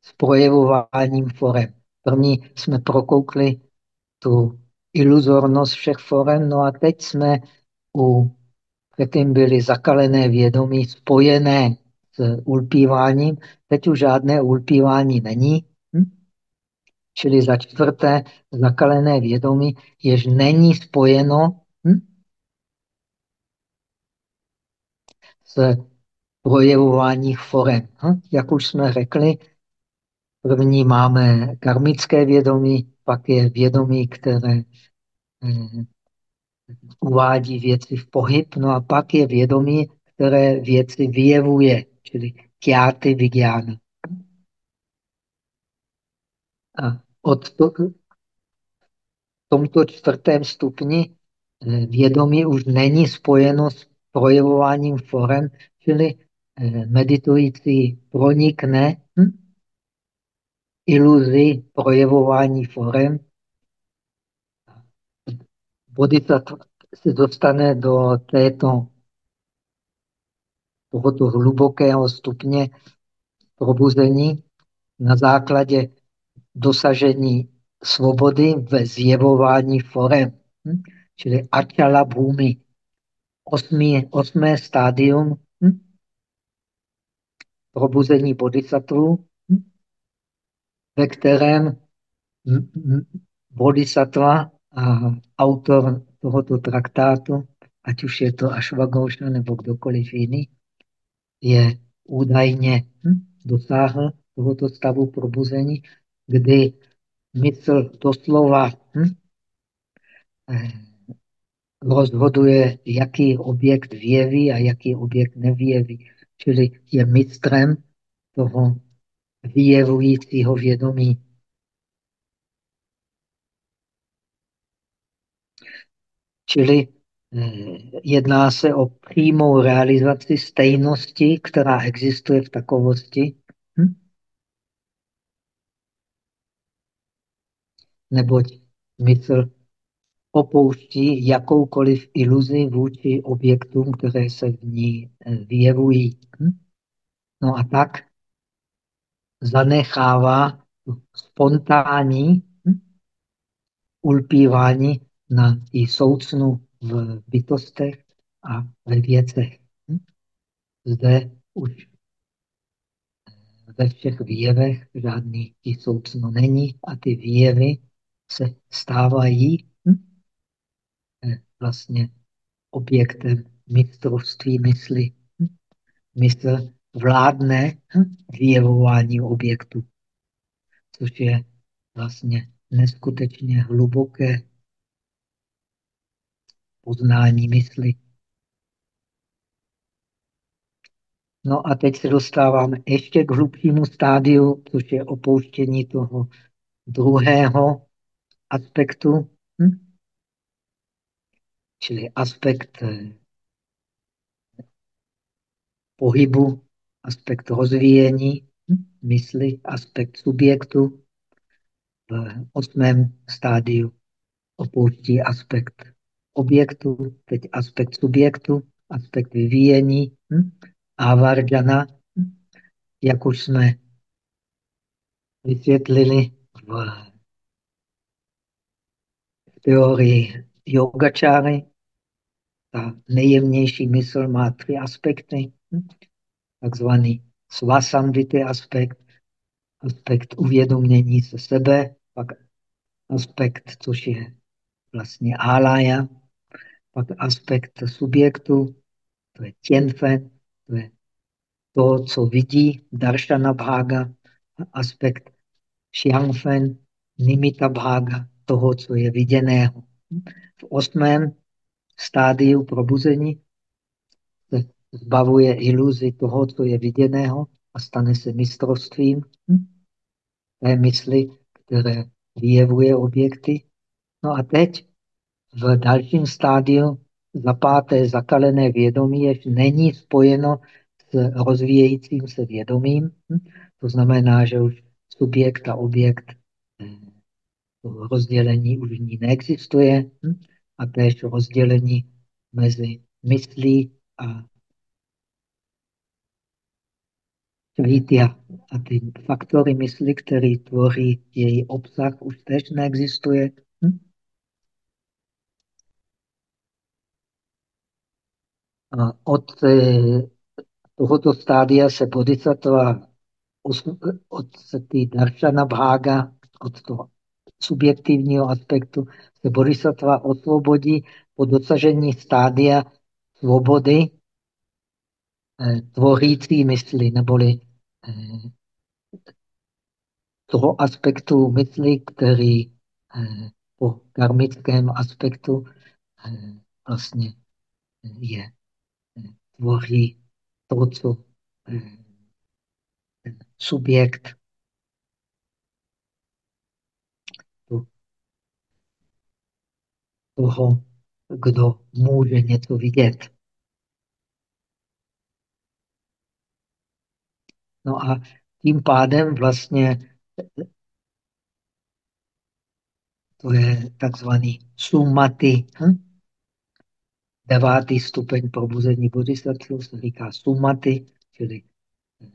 s projevováním forem. První jsme prokoukli tu iluzornost všech forem, no a teď jsme u, předtím byly zakalené vědomí spojené s ulpíváním, teď už žádné ulpívání není, hm? čili za čtvrté zakalené vědomí, jež není spojeno s projevování forem. Hm? Jak už jsme řekli, první máme karmické vědomí, pak je vědomí, které eh, uvádí věci v pohyb, no a pak je vědomí, které věci vyjevuje, čili kjáty vigyána. A od to, tomto čtvrtém stupni eh, vědomí už není spojeno s projevováním forem, čili eh, meditující pronikne hm, iluzi projevování forem. Bodhisattva se dostane do této, tohoto hlubokého stupně probuzení na základě dosažení svobody ve zjevování forem, hm? čili ačala bhumi, osmé, osmé stádium hm? probuzení bodhisattva, hm? ve kterém bodhisattva a autor tohoto traktátu, ať už je to Ashwagosha nebo kdokoliv jiný, je údajně hm, dosáhl tohoto stavu probuzení, kdy mysl doslova hm, eh, rozhoduje, jaký objekt věví a jaký objekt nevěví. Čili je mistrem toho vyjevujícího vědomí. Čili eh, jedná se o přímou realizaci stejnosti, která existuje v takovosti. Hm? Neboť mysl opouští jakoukoliv iluzi vůči objektům, které se v ní eh, vyjevují. Hm? No a tak zanechává spontánní hm? ulpívání na i soucnu v bytostech a ve věcech. Hm? Zde už ve všech výjevech žádný i soucno není a ty výjevy se stávají? Eh, vlastně objektem mistrovství mysli. Mysl vládne vyjevování objektu, což je vlastně neskutečně hluboké poznání mysli. No a teď se dostáváme ještě k hlubšímu stádiu, což je opouštění toho druhého aspektu? Čili aspekt eh, pohybu, aspekt rozvíjení mysli, aspekt subjektu. V osmém stádiu opouští aspekt objektu, teď aspekt subjektu, aspekt vyvíjení, hm? avarjana, hm? jak už jsme vysvětlili v teorii yogačáry, ta nejjemnější mysl má tři aspekty. Hm? Takzvaný svasamvity aspekt, aspekt uvědomění se sebe, pak aspekt, což je vlastně alaya, pak aspekt subjektu, to je tienfen, to je to, co vidí Darshana Bhaga, aspekt Xiangfen, Nimita Bhaga, toho, co je viděného. V osmém stádiu probuzení se zbavuje iluzi toho, co je viděného a stane se mistrovstvím. Té mysli, které vyjevuje objekty. No a teď v dalším stádiu za páté zakalené vědomí jež není spojeno s rozvíjejícím se vědomím. To znamená, že už subjekt a objekt eh, rozdělení už ní neexistuje a též rozdělení mezi myslí a vidya a ty faktory mysli, které tvoří její obsah, už tež neexistuje. A od eh, tohoto stádia se bodhisattva od té daršana bhága, od toho subjektivního aspektu, se bodhisattva osvobodí po dosažení stádia svobody eh, tvořící mysli, neboli eh, toho aspektu mysli, který eh, po karmickém aspektu vlastně je tvoří to, co subjekt toho, kdo může něco vidět. No a tím pádem vlastně to je takzvaný sumaty. Hm? Devátý stupeň probuzení bodhisattva se říká sumaty, čili eh,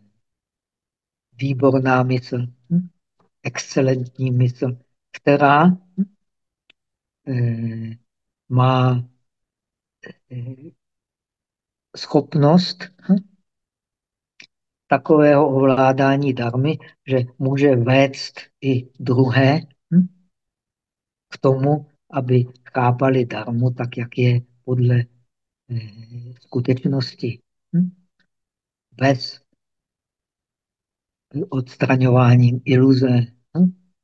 výborná mysl, hm? excelentní mysl, která hm? Eh, má eh, schopnost hm? takového ovládání darmy, že může vést i druhé hm? k tomu, aby chápali darmu tak, jak je podle eh, skutečnosti. Hm? Bez odstraňováním iluze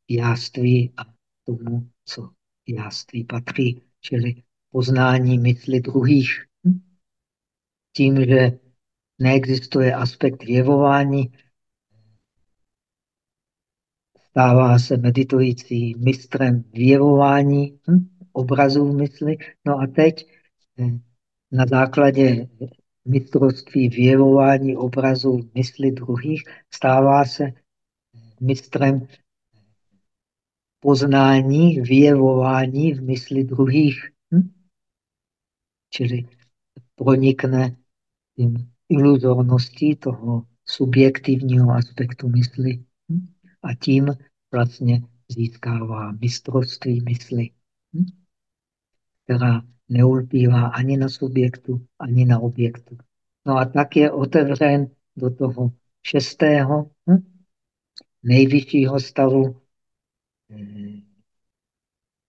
jáství a tomu, co jáství patří, čili poznání mysli druhých. Tím, že neexistuje aspekt věvování, stává se meditující mistrem věvování obrazů v mysli. No a teď hm, na základě mistrovství věvování obrazů mysli druhých stává se mistrem poznání, vyjevování v mysli druhých. Hm? Čili pronikne tím iluzorností toho subjektivního aspektu mysli hm? a tím vlastně získává mistrovství mysli, hm? která neulpívá ani na subjektu, ani na objektu. No a tak je otevřen do toho šestého, hm? nejvyššího stavu hm,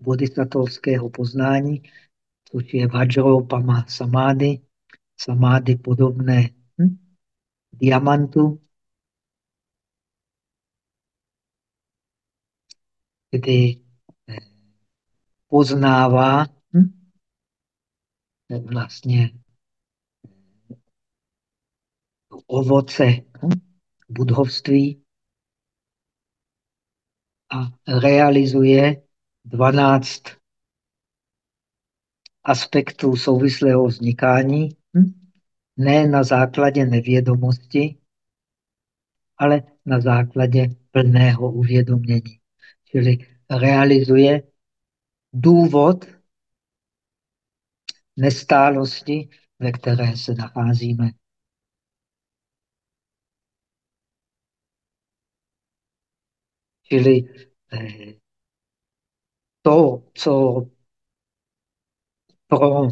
bodhisattvovského poznání, což je Vajropama samády, samády podobné hm? diamantu, kdy eh, poznává hm? vlastně ovoce hm? budhovství a realizuje 12 aspektů souvislého vznikání Hm? Ne na základě nevědomosti, ale na základě plného uvědomění. Čili realizuje důvod nestálosti, ve které se nacházíme. Čili eh, to, co pro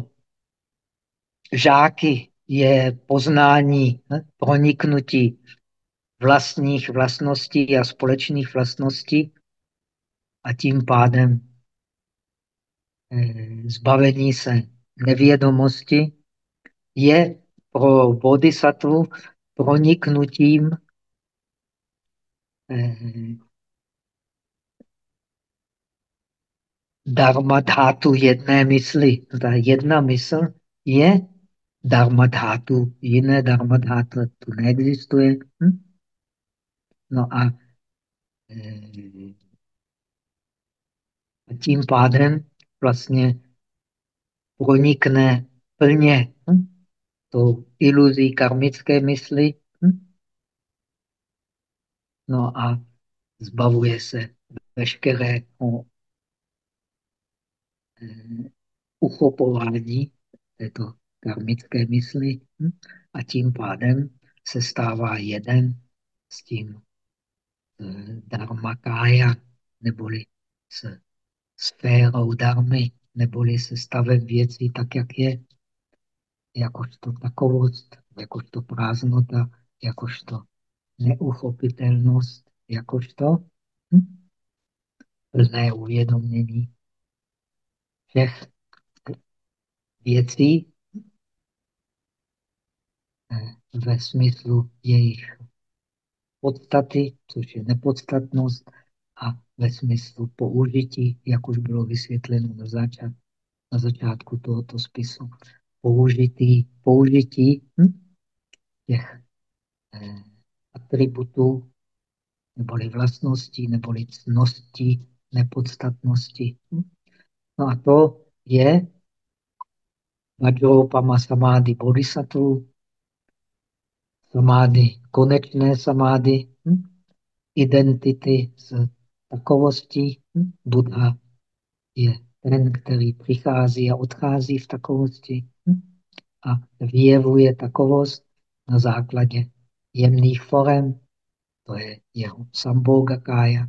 žáky je poznání, ne? proniknutí vlastních vlastností a společných vlastností a tím pádem eh, zbavení se nevědomosti je pro bodhisattvu, proniknutím dharma dhátu jedné mysli. Ta jedna mysl je dharma dhátu. Jiné dharma dhátu tu neexistuje. Hm? No a eh, tím pádem vlastně pronikne plně hm? tou iluzí karmické mysli hm? no a zbavuje se veškerého uchopování této karmické mysli hm? a tím pádem se stává jeden s tím eh, dharmakája, neboli s sférou darmy, neboli se stavem věcí tak, jak je, jakožto takovost, jakožto prázdnota, jakožto neuchopitelnost, jakožto hm? plné uvědomění všech věcí eh, ve smyslu jejich podstaty, což je nepodstatnost, a ve smyslu použití, jak už bylo vysvětleno na, začát, na začátku tohoto spisu. Použití, použití hm? těch eh, atributů, neboli vlastností, neboli cností, nepodstatnosti. Hm? No a to je Vajropama samády bodhisattva, samády, konečné samády, hm? identity s takovostí. Hm? Buddha je ten, který přichází a odchází v takovosti hm? a vyjevuje takovost na základě jemných forem, to je jeho samboga kája,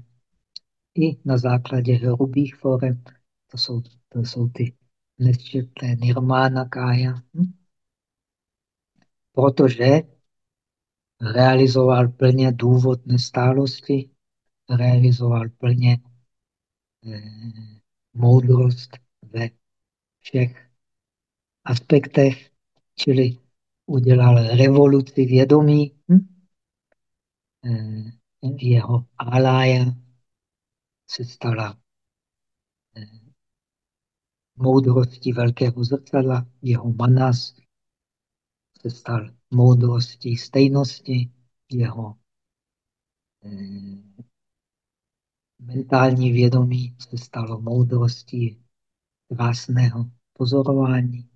i na základě hrubých forem, to jsou, to jsou ty nesčetné nirmána kája. Hm? Protože realizoval plně důvod nestálosti, realizoval plně eh, moudrost ve všech aspektech, čili udělal revoluci vědomí. Hm? Eh, jeho alája se stala moudrostí velkého zrcadla, jeho manas se stal moudrostí stejnosti, jeho eh, mentální vědomí se stalo moudrostí krásného pozorování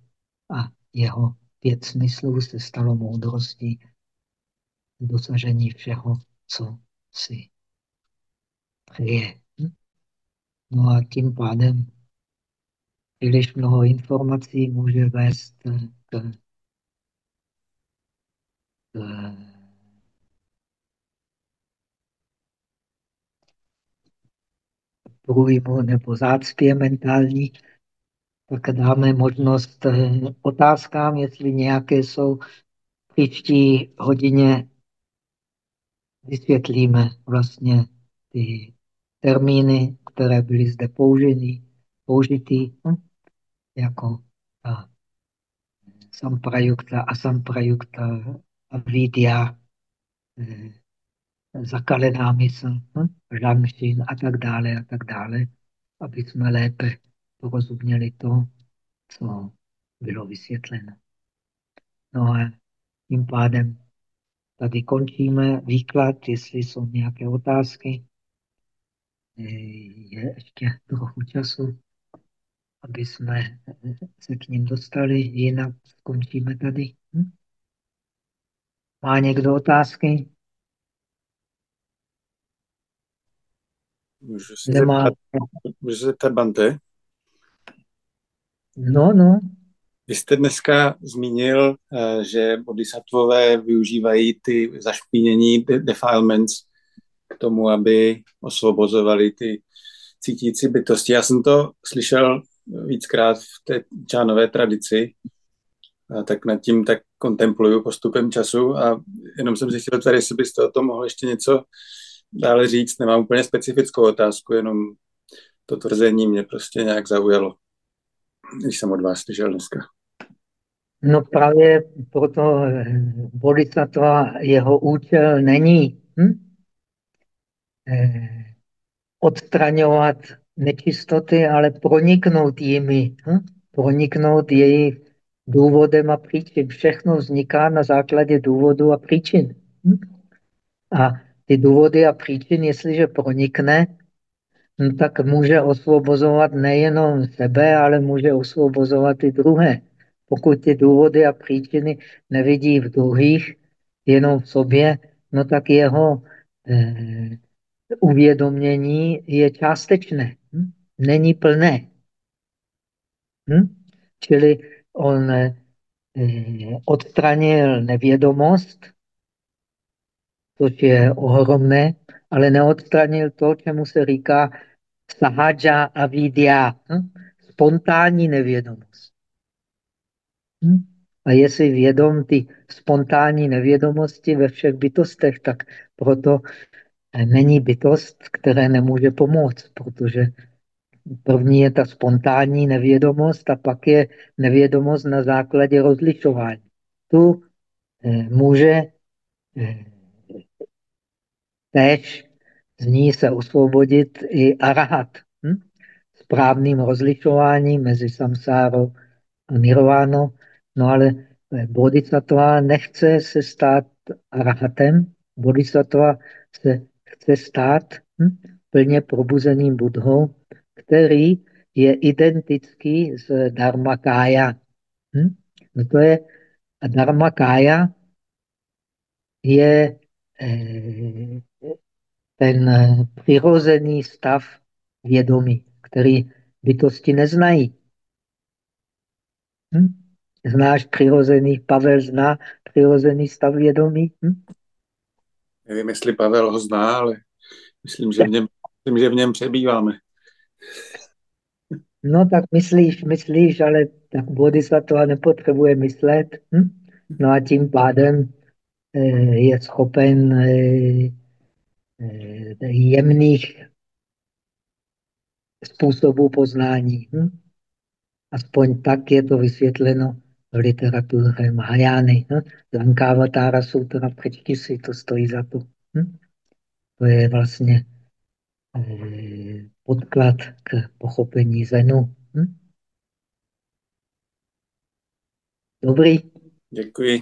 a jeho pět smyslů se stalo moudrostí dosažení všeho, co si přeje. No a tím pádem příliš mnoho informací může vést k průjmu nebo zácpě mentální, tak dáme možnost eh, otázkám, jestli nějaké jsou příští hodině vysvětlíme vlastně ty termíny, které byly zde použity, použitý, hm? Jako ta samprajukta, asamprajukta, eh, zakalená mysl, hm? žangšin a tak dále a tak dále, aby jsme lépe porozuměli to, co bylo vysvětleno. No a tím pádem tady končíme výklad, jestli jsou nějaké otázky. Je ještě trochu času, aby jsme se k ním dostali, jinak skončíme tady. Hm? Má někdo otázky? Můžu se Nemá. zeptat, můžu se zeptat Bante? No, no. Vy jste dneska zmínil, eh, že bodhisattvové využívají ty zašpínění defilements k tomu, aby osvobozovali ty cítící bytosti. Já jsem to slyšel víckrát v té čánové tradici, a tak nad tím tak kontempluju postupem času a jenom jsem si chtěl tady, jestli byste o tom mohl ještě něco dále říct. Nemám úplně specifickou otázku, jenom to tvrzení mě prostě nějak zaujalo, když jsem od vás slyšel dneska. No právě proto bodhisattva, jeho účel není hm? eh, odstraňovat nečistoty, ale proniknout jimi. Hm? Proniknout jejich důvodem a příčin. Všechno vzniká na základě důvodu a příčin. Hm? A ty důvody a příčiny, jestliže pronikne, no tak může osvobozovat nejenom sebe, ale může osvobozovat i druhé. Pokud ty důvody a příčiny nevidí v druhých, jenom v sobě, no tak jeho eh, uvědomění je částečné, hm? není plné. Hm? Čili on eh, odstranil nevědomost, což je ohromné, ale neodstranil to, čemu se říká sahadža avidya, hm? spontánní nevědomost. Hm? A jestli vědom ty spontánní nevědomosti ve všech bytostech, tak proto není bytost, které nemůže pomoct, protože první je ta spontánní nevědomost a pak je nevědomost na základě rozlišování. Tu eh, může eh, též z ní se osvobodit i arahat. Hm? Správným rozlišováním mezi samsárou a nirvánou. No ale bodhisattva nechce se stát arahatem. Bodhisattva se chce stát hm? plně probuzeným budhou, který je identický s dharmakája. Hm? No to je, a dharmakája je eh, ten přirozený stav vědomí, který bytosti neznají. Hm? Znáš přirozený, Pavel zná přirozený stav vědomí? Hm? Nevím, jestli Pavel ho zná, ale myslím, že v něm, myslím, že v něm přebýváme. No tak myslíš, myslíš, ale tak bodhisattva nepotřebuje myslet. Hm? No a tím pádem eh, je schopen eh, eh, jemných způsobů poznání. Hm? Aspoň tak je to vysvětleno v literatuře Mahajány. Hm? Lankavatara sutra, přečti si, to stojí za to. Hm? To je vlastně eh, podklad k pochopení Zenu. Hm? Dobrý. Děkuji.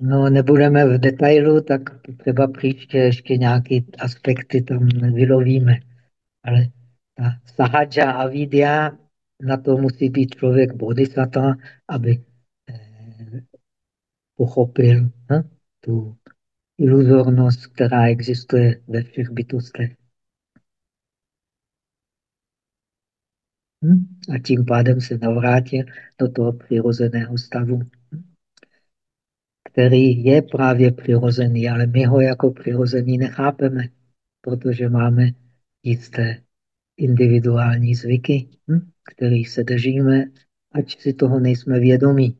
No, nebudeme v detailu, tak třeba příště ještě nějaké aspekty tam vylovíme. Ale ta sahadža a vidya, na to musí být člověk bodhisattva, aby eh, pochopil hm, tu iluzornost, která existuje ve všech bytostech. Hm? A tím pádem se navrátil do toho přirozeného stavu, hm? který je právě přirozený, ale my ho jako přirozený nechápeme, protože máme jisté individuální zvyky, hm? kterých se držíme, ať si toho nejsme vědomí.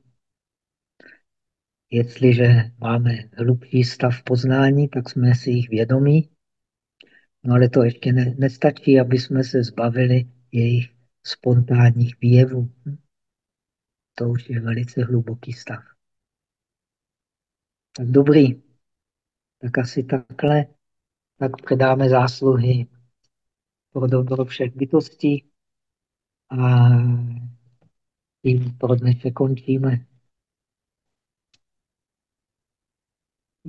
Jestliže máme hlubší stav poznání, tak jsme si jich vědomí, no ale to ještě ne, nestačí, aby jsme se zbavili jejich spontánních výjevů. Hm? To už je velice hluboký stav. Tak dobrý. Tak asi takhle. Tak předáme zásluhy pro dobro všech bytostí a tím pro dnešek končíme.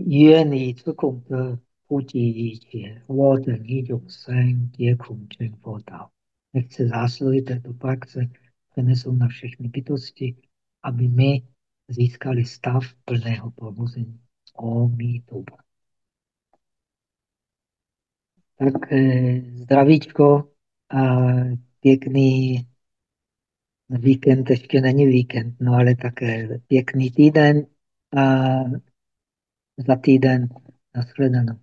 愿你自功德普及一切，我等一众生皆空成佛道。Nechce zásluhy této praxe přenesou na všechny bytosti, aby my získali stav plného probuzení. Omituba. Tak eh, zdravíčko a pěkný víkend, ještě není víkend, no ale také pěkný týden a za týden nashledanou.